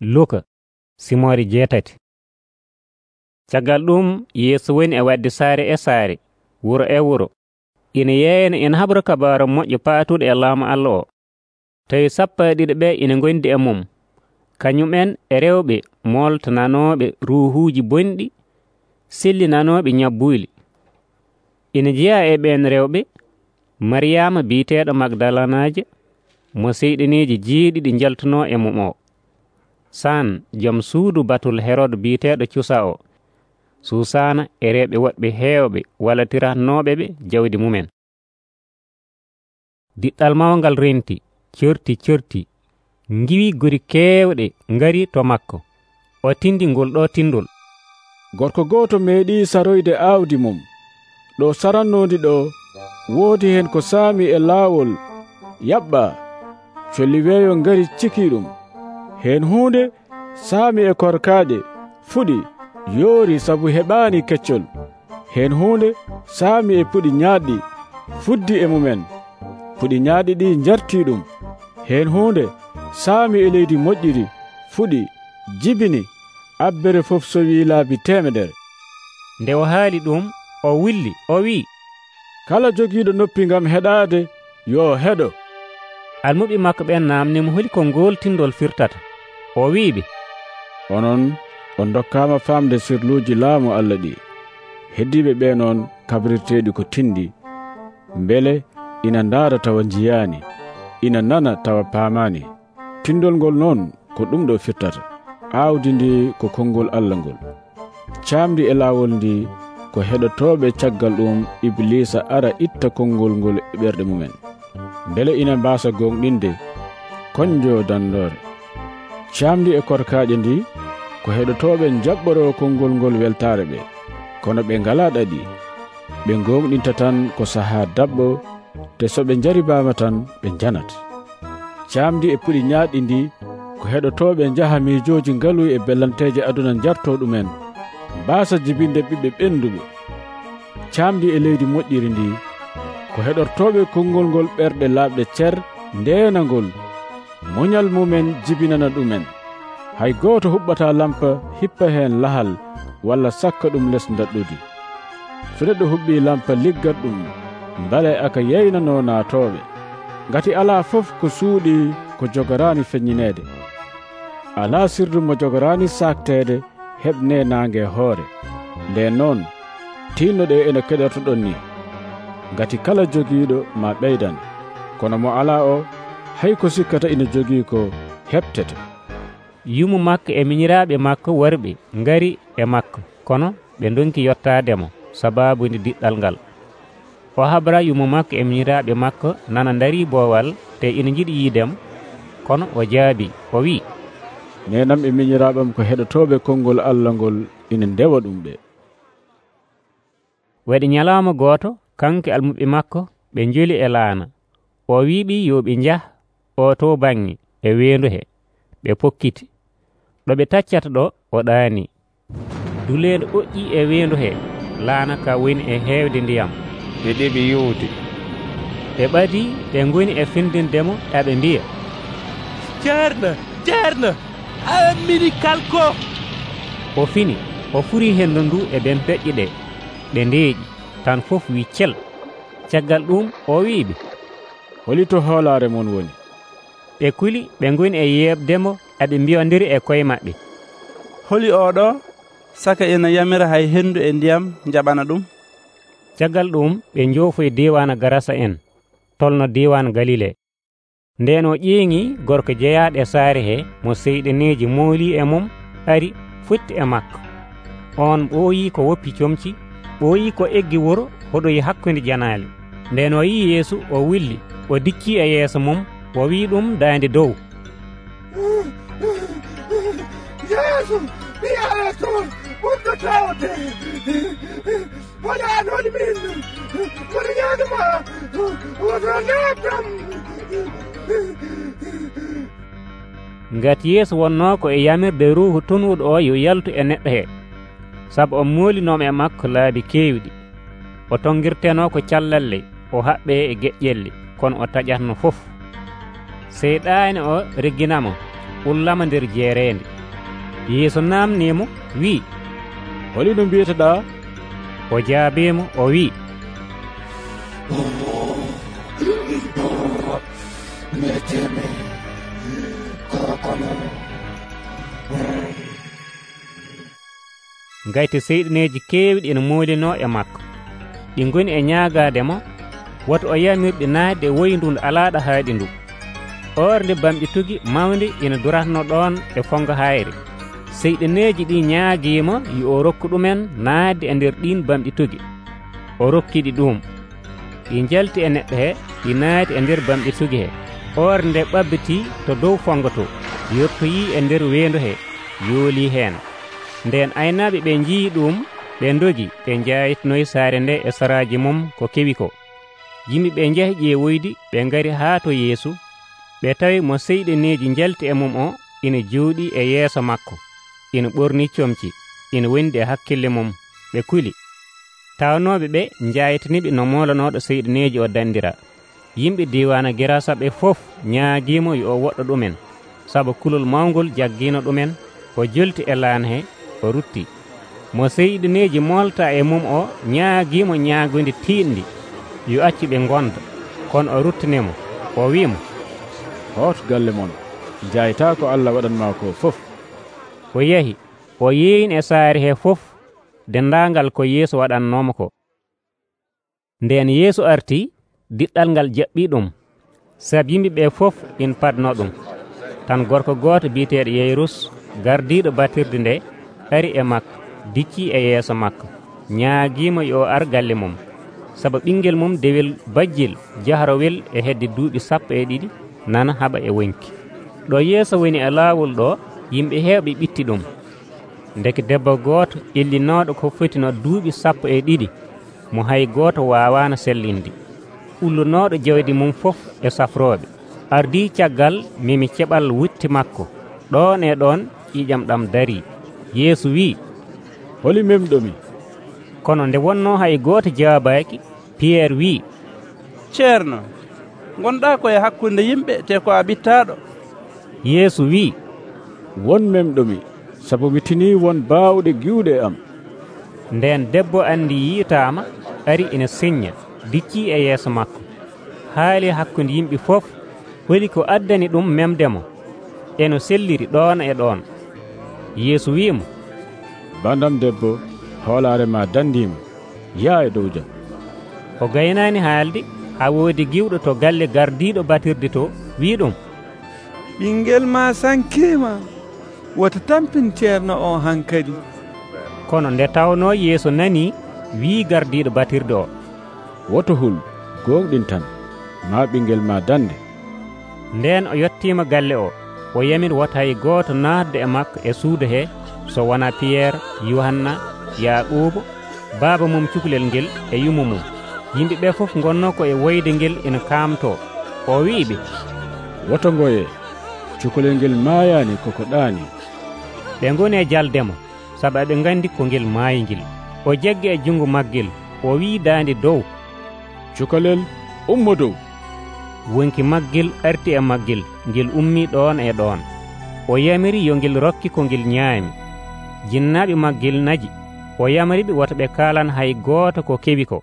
luka simori jeetati caggal ɗum yeeso woni e wadde saare e saare wuro e wuro. Ina yeeyana ina habra kabaru moƴƴo paatuɗo e laamu allah o. Tawi sappa e ɗiɗo ɓe ina gondi e mum. Kañum'en e rewɓe moltananoɓe ruhuji bonɗi sillinanoɓe ñabbuyli ina jeeya e ɓen rewɓe mariyama biyeteɗo magdalanaje mo seyɗinijo jeeɗiɗi jaltuno e mum o. san joom suudu batul herod biyeteɗo cusa o susana e rewɓe woɗɓe heewɓe walatirannoɓe ɓe jawdi mumen. Diɗɗal mawgal renti corti corti ngiwi gori kewɗe ngari to makko. O tindi ngol ɗo tindol. Gorko goto meeɗi saroyde aawdi mum. Ɗo sarannodi ɗo woodi hen ko saami e laawol. Yaɓɓa colli weeyo ngari ciki ɗum. hen hunde saami e korkaɗe fuɗi yoori sabu heɓaani keccol. Hen hunde saami e puɗi ñaaɗɗi fuddi e mumen. Puɗi ñaaɗɗi ɗi jarti ɗum. Hen hunde saami e leydi moƴƴiri fuɗi jibini abbere fof sowi laabi temedere nde o haali ɗum o willi o wi kala jogiiɗo noppi ngam heɗaade yo heɗo. Almuɓe makko ɓen naamnimo holi ko ngoltindol firtata. o wiiɓe. Onon on dokkama famde sirluji laamu allah ɗi. Heddiɓe ɓe noon kabrirteɗi ko tindi beele ina ndaara tawa jiyani ina nana tawa paamani tindol ngol noon ko ɗum ɗo firtata. Aawdi ndi ko konngol allah ngol. Camdi e laawol ndi ko heɗotoɓe caggal ɗum iblisa ara itta konngol ngol e ɓerɗe mumen. Beele ina mbasa gonɗinde konjo dandore camdi e korkaƴe ndi ko heɗotoɓe jaɓɓoro konngol ngol weltare ɓe. Kono ɓe ngala ɗaɗi ɓe gomɗinta tan ko saha dabɓo te so ɓe jaribama tan ɓe janata camdi e puɗi ñaaɗi ndi ko heɗotoɓe jaha miijoji ngaluy e bellanteje aduna jarto ɗumen mbasa jibinde ɓiɓɓe ɓenduɓe camdi e leydi moƴƴiri ndi ko heɗortoɓe konngol ngol ɓerɗe laaɓɗe cer ndenangol muñal mumen jibinana ɗumen. Hay goto huɓɓata lampa hippa hen lahal walla sakka ɗum les daɗɗudi so neɗɗo huɓɓi lampa liggat ɗum mbale aka yeynano naatooɓe ngati ala fof ko suuɗi ko jogorani feññinede ala sirdu mo jogorani saktede heɓne nangue hoore. Nden noon tinnoɗe ene keɗortoɗon ni. Ngati kala jogiiɗo ma ɓeydan. Kono mo ala o hay ko sikkata ina jogii ko heɓtete. Yumu makko e miñiraaɓe makko worɓe ngari e makko kono ɓe donki yottaademo sababude diɗɗal ngal. O habra yumu makko e miñiraaɓe makko nana ndari boowal te ina jiɗi yiidemo kono o jaabi o wi nenam e miñiraaɓam ko heɗotooɓe konngol allah ngol ina ndewa ɗum ɓe. Waɗi ñalaama gooto kanko e almuɓe makko ɓe njoli e laana. O wiɓi yo ɓe njah o to banŋe e wendu he ɓe pokkiti. Ɗo ɓe taccata ɗo o ɗaani. Duleeɗo oƴƴi e wendu he laana ka woni e heewde ndiyam. Ɓe ɗeɓi yowde ɓe ɓadi ɓe ngoni e findindemo eɓe mbiya. Ceerno ceerno amini kalko. O fini o furi hendu ndu e ɓen peƴƴi ɗe. Ɓe ndeeƴi tan fof wi cel. Caggal ɗum o wiɓe holito hoolare mon woni. ɓe kuli ɓe goni e yeɓdemo eɓe mbiyodiri e koye maɓɓe. Holi oɗo saka ina yamira hay hendu e ndiyam jaɓana ɗum. Caggal ɗum ɓe joofoy diwana garasa en tolno diwan galile. Nden o ƴeeŋi gorko jeyaɗo e saare he mo seyɗeneji mooli e mum ari futti e makko. On ɓooyi ko woppi comci ɓooyi ko eggi wuro hoɗoyi hakkude janali nden o yi yeesu o willi o dikki e yeeso mum o wi ɗum dayde dow. Yeeso mi ara toon ɓurdotawde waɗan hoɗi min kono ñaanuma woto natam ngati yeeso wonno ko e yamirde ruhu tonwuɗo o yo yaltu e neɗɗo he. Saabu o moolinoma e makko laabi kewɗi o tongirteno ko callalle o haɓɓe e geƴƴelle kono o taƴatno fof. seyɗani o regginamo ullama nder jeerede yeeso namnimo wi'i. Holi no mbiyeteɗa o jaabimo o wi'i. Meteme kokono gayte seyɗineeji keewɗi ene moolino e makko. Ɗi ngoni e ñaagaademo woto o yamirɗe naatde e woyndu ndu alaaɗa haaɗi ndu. orde bamɗi tugi mawdi ina duratno ɗon e fonga hayre. Seyɗeneji ɗi ñaaguima yo o rokku ɗumen naatde e nder ɗin bamɗi tugi. O rokkiɗi ɗum. Ɗi jalti e neɗɗo he ɗi naati e nder bamɗi tugi he. Orde nde ɓabbiti to dow fonga to yettoyi e nder weendo he yooli heen. Nden aynaɓe ɓe jii ɗum ɓe dogi ɓe jayitnoyi saare nde e saraji mum ko kewi ko. Yimɓe ɓe jehi ƴeewoydi ɓe gari haa to yeesu ɓe tawi mo seyɗeneeji njalti e mum o ina jooɗi e yeeso makko. Ina ɓorni comci ina wondi e hakkille mum ɓe kuli. Tawanooɓe ɓe njaytaniɓe no moolanoɗo seyɗeneeji o dandira yimɓe diwana gerasa ɓe fof ñaagiimo yo o woɗɗo ɗumen. Sabu kulol mawngol jaggiino ɗumen o jolti e laan he o rutti. Mo seyɗineeji molta e mum o ñaagiimo ñaagunde tiiɗndi. Yo accu ɓe ngonda kono o ruttinimo o wiimo hoto galle mon. Jayta ko allah waɗanma ko fof. O yeehi o yeeyini e saare he fof dendagal ko yeeso waɗannoma ko. Nden yeeso arti diɗɗal ngal jaɓɓi ɗum saabu yimɓeɓe fof ɗin padno ɗum. Tan gorko goto biyeteɗo yeyrus gardiɗo batirde nde ari e makko dicci e yeeso makko ñaaguima yo ar galle mum. Saabu ɓinguel mum dewel bajjel jaharowel e hedde duuɓi sappo e ɗiɗi. nana haɓa e wonki ɗo yeeso woni e laawol ɗo yimɓe heewɓe ɓitti ɗum. Ndeke debbo gooto illinoɗo ko fotino duuɓi sappo e ɗiɗi mo hay gooto waawano sellinde. Ullunoɗo jawdi mum fof e safrooɓe. Ardi caggal mimi keɓal wutti makko. Ɗon e ɗon ƴiƴam ɗam dari. Yeesu wi'i holi memɗomi kono nde wonno hay gooto jaabaki piyerre wi'i ceerno. gonɗa koye hakkunde yimɓe te ko a ɓittaɗo yeesu wi'i won memɗomi sabu mi tini won baawɗe giwɗe am. Nden debbo andi yiitama ari ina señña dicci e yeeso makko. Haali hakkunde yimɓe fof holi ko addani ɗum memdemo eno selliri ɗon e ɗon yeesu wi'imo bandam debbo hoolaare ma dandima yaa e dow jam. O gaynani haalde ha woodi giwɗo to galle gardiɗo batirde to wi ɗum. Ɓinguel ma sankima wota tampin ceerno o hankkadi kono nde tawno yeeso nani wi gardiɗo batirde o. Woto hul gowɗin tan ma ɓinguel ma dande. Nden o yettima galle o o yamin wota e goto naatde e makko e suudu he so wona piyerre yohanna yaɓubo baaba mum cukalel ngel e yumo mum. yimɓeɓe fof gonno ko e woyde ngel ina kamto o wiɓe woto ngoye cukalel ngel mayani koko ɗaani. ɓe goni e jaldemo saabu aɓe gandi ko ngel maayigel o jeggi e jungo maggel o wi dande dow. Cukalel ummo dow. Wonki maggel arti e maggel ngel ummi ɗon e ɗon o yamiri yo ngel rokki ko ngel ñaami jinnaɓe maggel naji o yamariɓe woto ɓe kalan hay goto ko kewi ko.